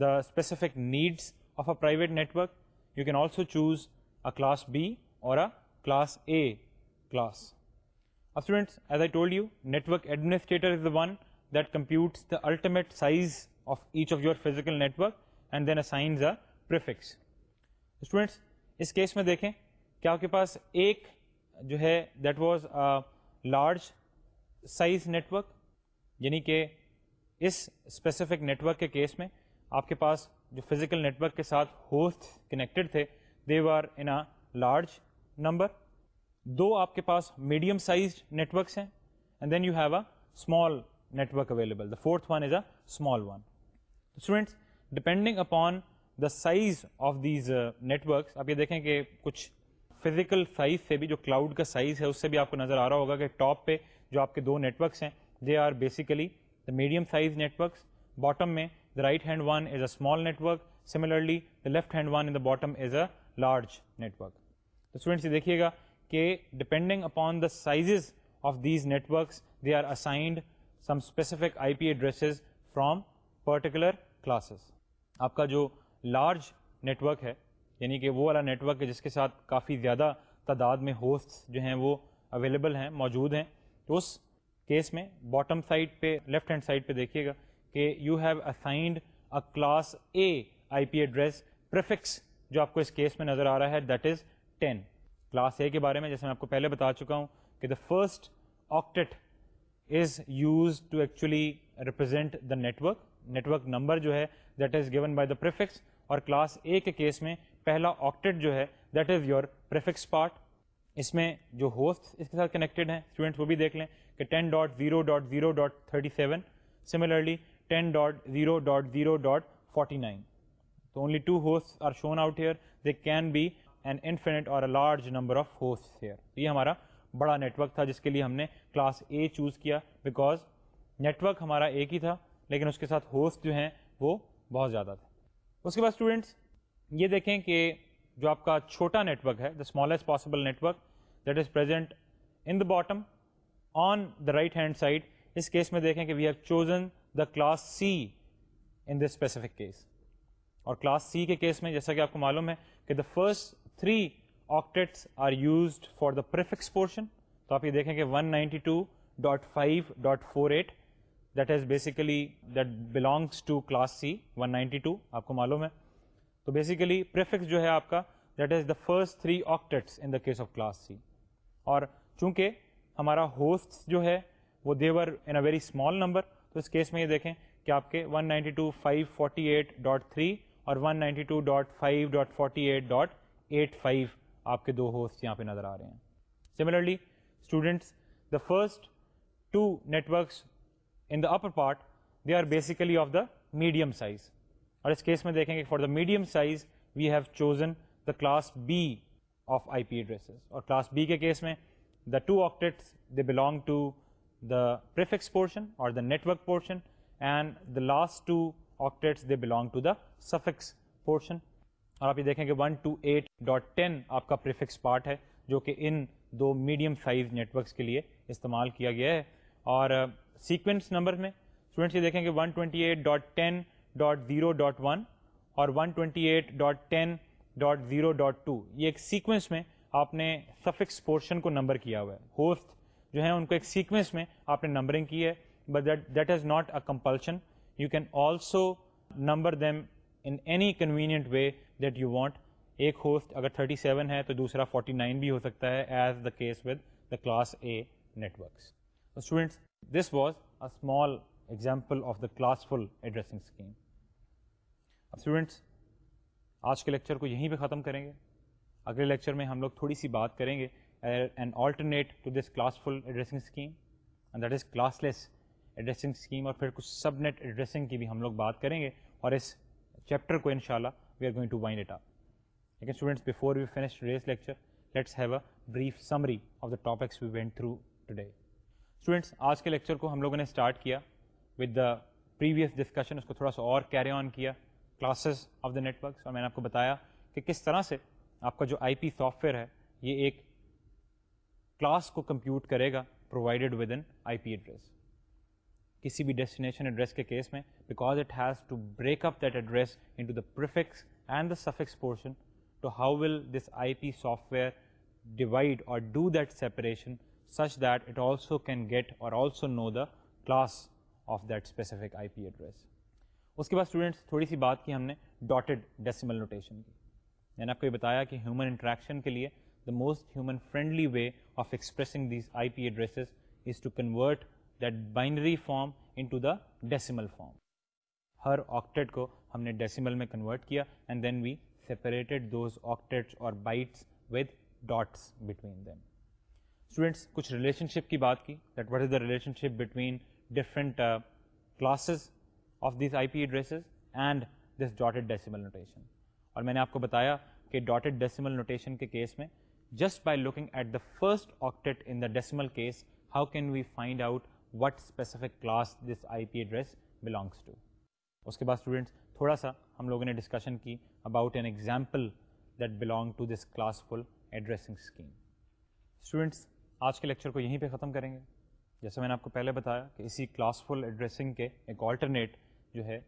the specific needs of a private network you can also choose a class B اور اے کلاس اے کلاس اب students as I told you network administrator is the one that computes the ultimate size of of each your physical network and then assigns a prefix students اس case میں دیکھیں کہ آپ کے پاس ایک جو ہے that was large size network یعنی کہ اس اسپیسیفک نیٹورک کے کیس میں آپ کے پاس جو فزیکل نیٹورک کے ساتھ ہوسٹ کنیکٹڈ تھے they were in a large number دو آپ کے پاس میڈیم سائز نیٹورکس ہیں and then you have a small network available the fourth one is a small one students depending upon the size of these networks آپ یہ دیکھیں کہ کچھ فزیکل سائز سے بھی جو کلاؤڈ کا سائز ہے اس سے بھی آپ کو نظر آ رہا ہوگا کہ ٹاپ پہ جو آپ کے دو نیٹورکس ہیں they are basically the medium size networks bottom میں the right hand one is a small network similarly the left hand one in the bottom is a large network تو اسٹوڈینٹس یہ دیکھیے گا کہ depending upon the sizes of these networks they are assigned some specific I P addresses from particular classes آپ کا جو large network ہے یعنی کہ وہ والا نیٹ ورک ہے جس کے ساتھ کافی زیادہ تعداد میں ہوسٹس جو ہیں وہ اویلیبل ہیں موجود ہیں تو اس کیس میں باٹم سائڈ پہ لیفٹ ہینڈ سائڈ پہ دیکھیے گا کہ you have assigned a class A I P address prefix جو آپ کو اس کیس میں نظر آ رہا ہے that is ten class A کے بارے میں جیسے میں آپ کو پہلے بتا چکا ہوں کہ the first octet is used to actually represent the network network number جو ہے that is given by the prefix اور کلاس اے کے کیس میں پہلا آکٹیٹ جو ہے that is your prefix part اس میں جو ہوسٹ اس کے ساتھ کنیکٹڈ ہیں اسٹوڈنٹس وہ بھی دیکھ لیں کہ ten dot zero dot zero dot thirty seven similarly ten dot zero dot zero dot forty nine تو only two host are shown out here they can be and infinite اور a large number of ہوف here یہ ہمارا بڑا net work تھا جس کے لیے ہم نے کلاس اے چوز کیا بیکاز نیٹ ورک ہمارا ایک ہی تھا لیکن اس کے ساتھ ہوسٹ جو ہیں وہ بہت زیادہ تھے اس کے بعد اسٹوڈنٹس یہ دیکھیں کہ جو آپ کا چھوٹا نیٹ ورک ہے the smallest possible network that is present in the bottom on the right hand side اس کیس میں دیکھیں کہ we have chosen the class C in the specific case اور کلاس سی کے case میں جیسا کہ آپ کو معلوم ہے کہ the first three octets are used for the prefix portion تو آپ یہ دیکھیں کہ one ninety two dot five dot four eight that is basically that belongs to class C one ninety two آپ کو معلوم ہے تو بیسیکلی پریفکس جو ہے آپ کا that is the first three octets in the case of class C اور چونکہ ہمارا ہوسٹ جو ہے وہ they're in a very small number تو اس کیس میں یہ دیکھیں کہ آپ کے 192.548.3 اور ون ایٹ فائیو آپ کے دو ہوسٹ یہاں پہ نظر آ رہے ہیں similarly students the first two networks in the upper part they are basically of the medium size اور اس کیس میں دیکھیں گے for the medium size we have chosen the class B of I P addresses اور class B کے case میں the two octets they belong to the prefix portion اور the network portion and the last two octets they belong to the suffix portion اور آپ یہ دیکھیں کہ one two eight dot ten آپ کا پریفکس پارٹ ہے جو کہ ان دو میڈیم سائز نیٹ ورکس کے لیے استعمال کیا گیا ہے اور سیکوینس نمبر میں اسٹوڈنٹس یہ دیکھیں کہ one twenty eight dot ten dot zero dot one اور one twenty eight dot ten dot zero dot two یہ ایک سیکوینس میں آپ نے سفکس پورشن کو نمبر کیا ہوا ہے ہوسٹ جو ہیں ان کو ایک سیکوینس میں آپ نے نمبرنگ کی ہے but that that is not a compulsion you can also number them in any convenient way that you want ایک ہوسٹ اگر 37 ہے تو دوسرا 49 بھی ہو سکتا ہے as the case with the class A networks students this was a small example of the class full addressing scheme students students آج کے لیکچر کو یہیں پہ ختم کریں گے اگلے لیکچر میں ہم لوگ تھوڑی سی بات کریں گے an alternate to this class full addressing scheme and that is class less addressing scheme اور پھر کچھ سب نیٹ ایڈریسنگ کی بھی ہم لوگ بات کریں گے اور اس چیپٹر کو ان شاء اللہ we are going to wind it لیکن students before we finish this lecture let's have a brief summary of the topics we went through today students آج کے لیکچر کو ہم لوگوں نے اسٹارٹ کیا ود دا پریویس ڈسکشن اس کو تھوڑا سا اور کیری آن کیا classes of the net works اور میں نے آپ کو بتایا کہ کس طرح سے آپ کا جو آئی پی سافٹ ویئر ہے یہ ایک کلاس کو کمپیوٹ کرے گا provided with an I P address کسی بھی ڈیسٹینیشن ایڈریس کے کیس میں because it has to break up that address into the prefix and the suffix portion to how will this I P software divide اور do that separation such that it also can get اور also know the class of that specific I P address اس کے بعد students تھوڑی سی بات کی ہم نے ڈاٹیڈ ڈیسیمل نوٹیشن کی میں نے آپ کو یہ بتایا کہ ہیومن انٹریکشن کے لیے the most human friendly way of expressing these I P addresses is to convert that binary form into the decimal form ہر آکٹیٹ کو ہم نے ڈیسمل میں کنورٹ کیا and then we separated those octets اور bytes with dots between them students کچھ relationship کی بات کی that what is the relation different classes of these I P addresses and this dotted decimal notation اور میں نے آپ کو بتایا کہ ڈاٹیڈ ڈیسیمل نوٹیشن کے کیس میں just by looking at the first octet in the decimal case how can we find out what specific class this I P address belongs to اس کے بعد اسٹوڈنٹس تھوڑا سا ہم لوگوں نے ڈسکشن کی about an example that belong to this class full addressing scheme students آج کے لیکچر کو یہیں پہ ختم کریں گے جیسے میں نے آپ کو پہلے بتایا کہ اسی کلاس فل ایڈریسنگ کے ایک آلٹرنیٹ جو ہے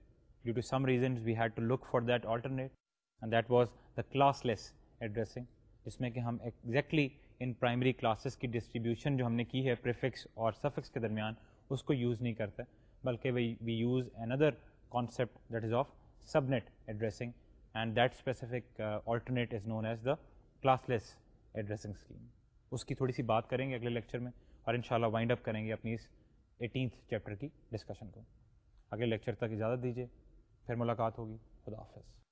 due to some reasons we had to look for that alternate that was the class less addressing جس میں کہ ہم ایکزیکٹلی ان پرائمری کلاسز کی ڈسٹریبیوشن جو ہم نے کی ہے پریفکس اور سفکس کے درمیان اس کو یوز نہیں کرتا بلکہ we we use another concept that is of subnet addressing and that specific alternate is known as the class less addressing scheme اس کی تھوڑی سی بات کریں گے اگلے لیکچر میں اور ان شاء اللہ وائنڈ اپ کریں گے اپنی اس ایٹینتھ چیپٹر کی ڈسکشن کو اگلے لیکچر تک اجازت دیجیے پھر ملاقات ہوگی خدا حافظ